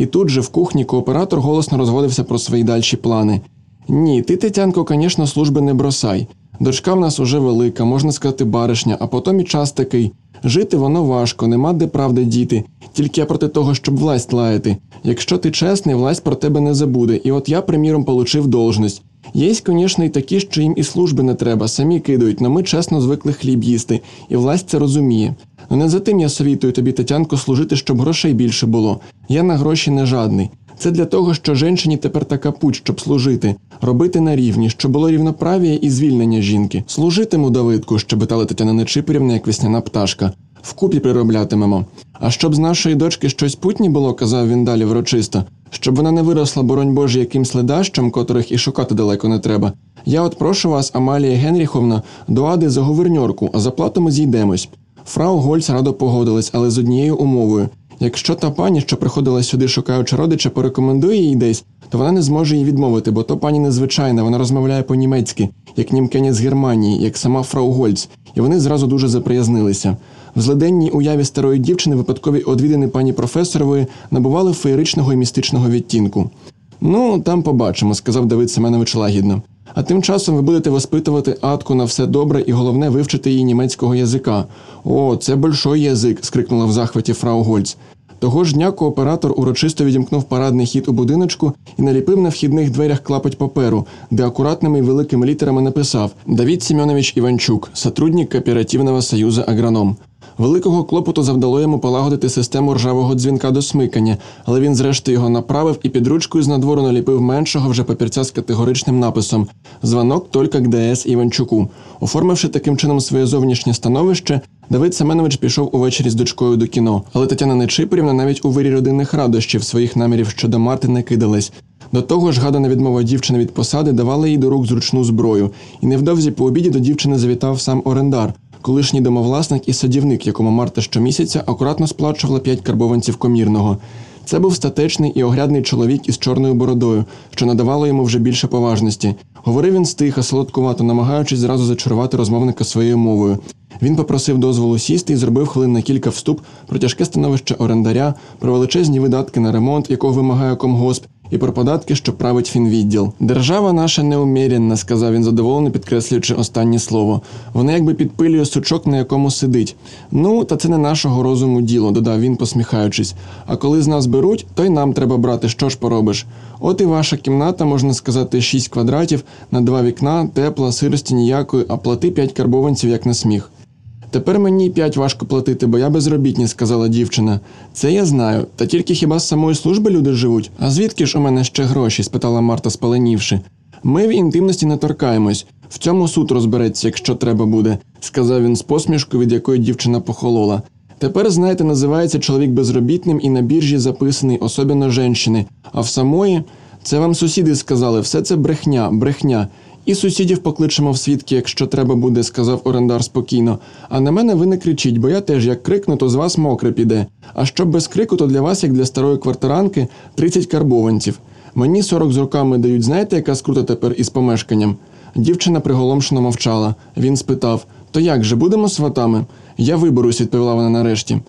І тут же в кухні кооператор голосно розводився про свої дальші плани. Ні, ти, Тетянко, звісно, служби не бросай. Дочка в нас уже велика, можна сказати, баришня, а потім і час такий. Жити воно важко, нема де правди діти. Тільки я проти того, щоб власть лаяти. Якщо ти чесний, власть про тебе не забуде. І от я, приміром, получив должність. Є, звісно, і такі, що їм і служби не треба, самі кидають, но ми чесно звикли хліб їсти, і власть це розуміє. Ну не за тим я совітую тобі, Тетянко, служити, щоб грошей більше було. Я на гроші не жадний. Це для того, що жінчині тепер така путь, щоб служити, робити на рівні, щоб було рівноправ'я і звільнення жінки. Служитиму, Давидку, щебетала Тетяна Нечипорівна, як весняна пташка. Вкупі прираблятимемо. А щоб з нашої дочки щось путні було, казав він далі врочисто, щоб вона не виросла, боронь Боже, якимсь ледащем, котрих і шукати далеко не треба. Я от прошу вас, Амалія Генріховна, до Ади за гуверньорку, а за плату ми зійдемось. Фрау Гольц радо погодилась, але з однією умовою. Якщо та пані, що приходила сюди, шукаючи родича, порекомендує їй десь, то вона не зможе їй відмовити, бо то пані незвичайна, вона розмовляє по-німецьки, як німкеня з Германії, як сама фрау Гольц, і вони зразу дуже заприязнилися. В злиденній уяві старої дівчини випадкові одвідини пані професорової набували феєричного і містичного відтінку. Ну, там побачимо, сказав Давид Семенович лагідно. А тим часом ви будете воспитувати атку на все добре і головне вивчити її німецького язика. О, це большой язик. скрикнула в захваті фрау Гольц. Того ж дня кооператор урочисто відімкнув парадний хід у будиночку і наліпив на вхідних дверях клапоть паперу, де акуратними і великими літерами написав Давід Семенович Іванчук, сотрудник кооперативного союзу агроном. Великого клопоту завдало йому полагодити систему ржавого дзвінка до смикання, але він, зрештою, його направив і під ручкою з надвору наліпив меншого вже папірця з категоричним написом Звонок тільки к ДС Іванчуку. Оформивши таким чином своє зовнішнє становище, Давид Семенович пішов увечері з дочкою до кіно, але Тетяна Нечипорівна навіть у вирі родинних радощів своїх намірів щодо Марти не кидалась. До того ж, гадана відмова дівчини від посади давала їй до рук зручну зброю, і невдовзі по обіді до дівчини завітав сам орендар, колишній домовласник і садівник, якому Марта щомісяця акуратно сплачувала п'ять карбованців комірного. Це був статечний і огрядний чоловік із чорною бородою, що надавало йому вже більше поважності. Говорив він стиха, солодкувато, намагаючись зразу зачарувати розмовника своєю мовою. Він попросив дозволу сісти і зробив хвилин на кілька вступ про тяжке становище орендаря, про величезні видатки на ремонт, якого вимагає комгосп, і про податки, що править фінвідділ. Держава наша неумірянна, сказав він задоволено, підкреслюючи останнє слово. Вона якби підпилює сучок, на якому сидить. Ну, та це не нашого розуму діло, додав він, посміхаючись. А коли з нас беруть, то й нам треба брати, що ж поробиш. От і ваша кімната, можна сказати, шість квадратів на два вікна, тепла, сирості ніякої, а плати п'ять карбованців, як на сміх. Тепер мені п'ять важко платити, бо я безробітні, сказала дівчина. Це я знаю. Та тільки хіба з самої служби люди живуть? А звідки ж у мене ще гроші? спитала Марта, спаленівши. Ми в інтимності не торкаємось. В цьому суд розбереться, якщо треба буде, сказав він з посмішкою, від якої дівчина похолола. Тепер, знаєте, називається чоловік безробітним і на біржі записаний, особливо женщини. А в самої це вам сусіди сказали, все це брехня, брехня. І сусідів покличемо в свідки, якщо треба буде, сказав орендар спокійно. А на мене ви не кричіть, бо я теж як крикну, то з вас мокре піде. А щоб без крику, то для вас, як для старої квартиранки, 30 карбованців. Мені 40 з руками дають, знаєте, яка скрута тепер із помешканням? Дівчина приголомшено мовчала. Він спитав: То як же будемо сватами? Я виберусь, відповіла вона нарешті.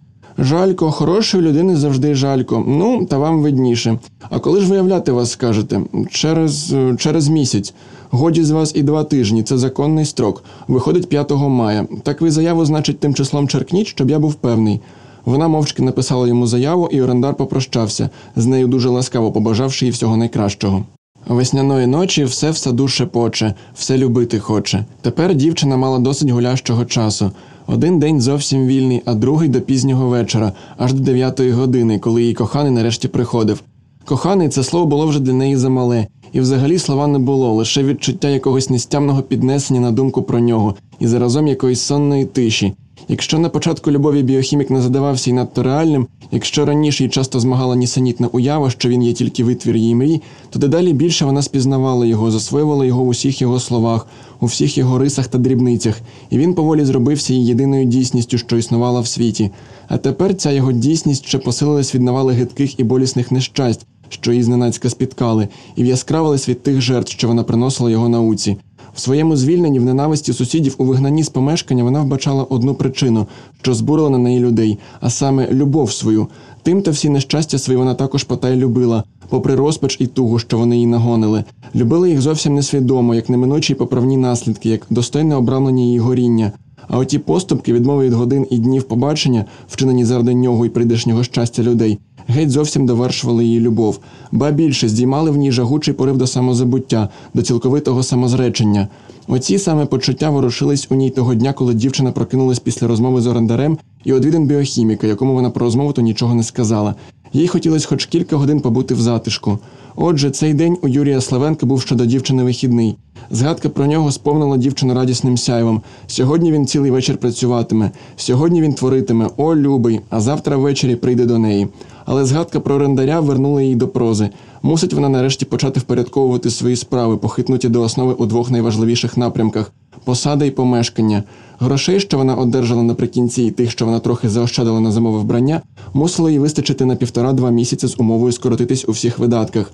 Жалько, хорошої людини завжди жалько. Ну, та вам видніше. А коли ж виявляти вас скажете? Через через місяць. Годі з вас і два тижні, це законний строк. Виходить 5 мая. Так ви заяву, значить, тим числом черкніть, щоб я був певний. Вона мовчки написала йому заяву, і орендар попрощався, з нею дуже ласкаво побажавши їй всього найкращого. Весняної ночі все в саду шепоче, все любити хоче. Тепер дівчина мала досить гулящого часу. Один день зовсім вільний, а другий до пізнього вечора, аж до дев'ятої години, коли її коханий нарешті приходив. Коханий це слово було вже для неї замале, і взагалі слова не було, лише відчуття якогось нестямного піднесення на думку про нього і заразом якоїсь сонної тиші. Якщо на початку любові біохімік не задавався й надто реальним, якщо раніше й часто змагала нісенітна уява, що він є тільки витвір її мрій, то дедалі більше вона спізнавала його, засвоювала його в усіх його словах, у всіх його рисах та дрібницях, і він поволі зробився її єдиною дійсністю, що існувала в світі. А тепер ця його дійсність ще посилилась від навали гидких і болісних нещасть, що її зненацька спіткали, і в'яскравились від тих жертв, що вона приносила його науці. В своєму звільненні в ненависті сусідів у вигнанні з помешкання вона вбачала одну причину, що збурила на неї людей, а саме любов свою. Тим та всі нещастя свої вона також потай любила, попри розпач і тугу, що вони її нагонили. Любила їх зовсім несвідомо, як неминучі поправні наслідки, як достойне обрамлення її горіння. А оті поступки, відмови від годин і днів побачення, вчинені заради нього і прийдешнього щастя людей, геть зовсім довершували її любов, ба більше здіймали в ній жагучий порив до самозабуття, до цілковитого самозречення. Оці саме почуття ворушились у ній того дня, коли дівчина прокинулась після розмови з орендарем і одвідин біохіміка, якому вона про розмову то нічого не сказала. Їй хотілося хоч кілька годин побути в затишку. Отже, цей день у Юрія Славенка був щодо дівчини вихідний. Згадка про нього сповнила дівчину радісним сяйвом. Сьогодні він цілий вечір працюватиме, сьогодні він творитиме, о, любий, а завтра ввечері прийде до неї. Але згадка про орендаря вернула її до прози. Мусить вона нарешті почати впорядковувати свої справи, похитнуті до основи у двох найважливіших напрямках посада і помешкання. Грошей, що вона одержала наприкінці, і тих, що вона трохи заощадила на зимове вбрання, мусило їй вистачити на півтора-два місяці з умовою скоротитись у всіх видатках.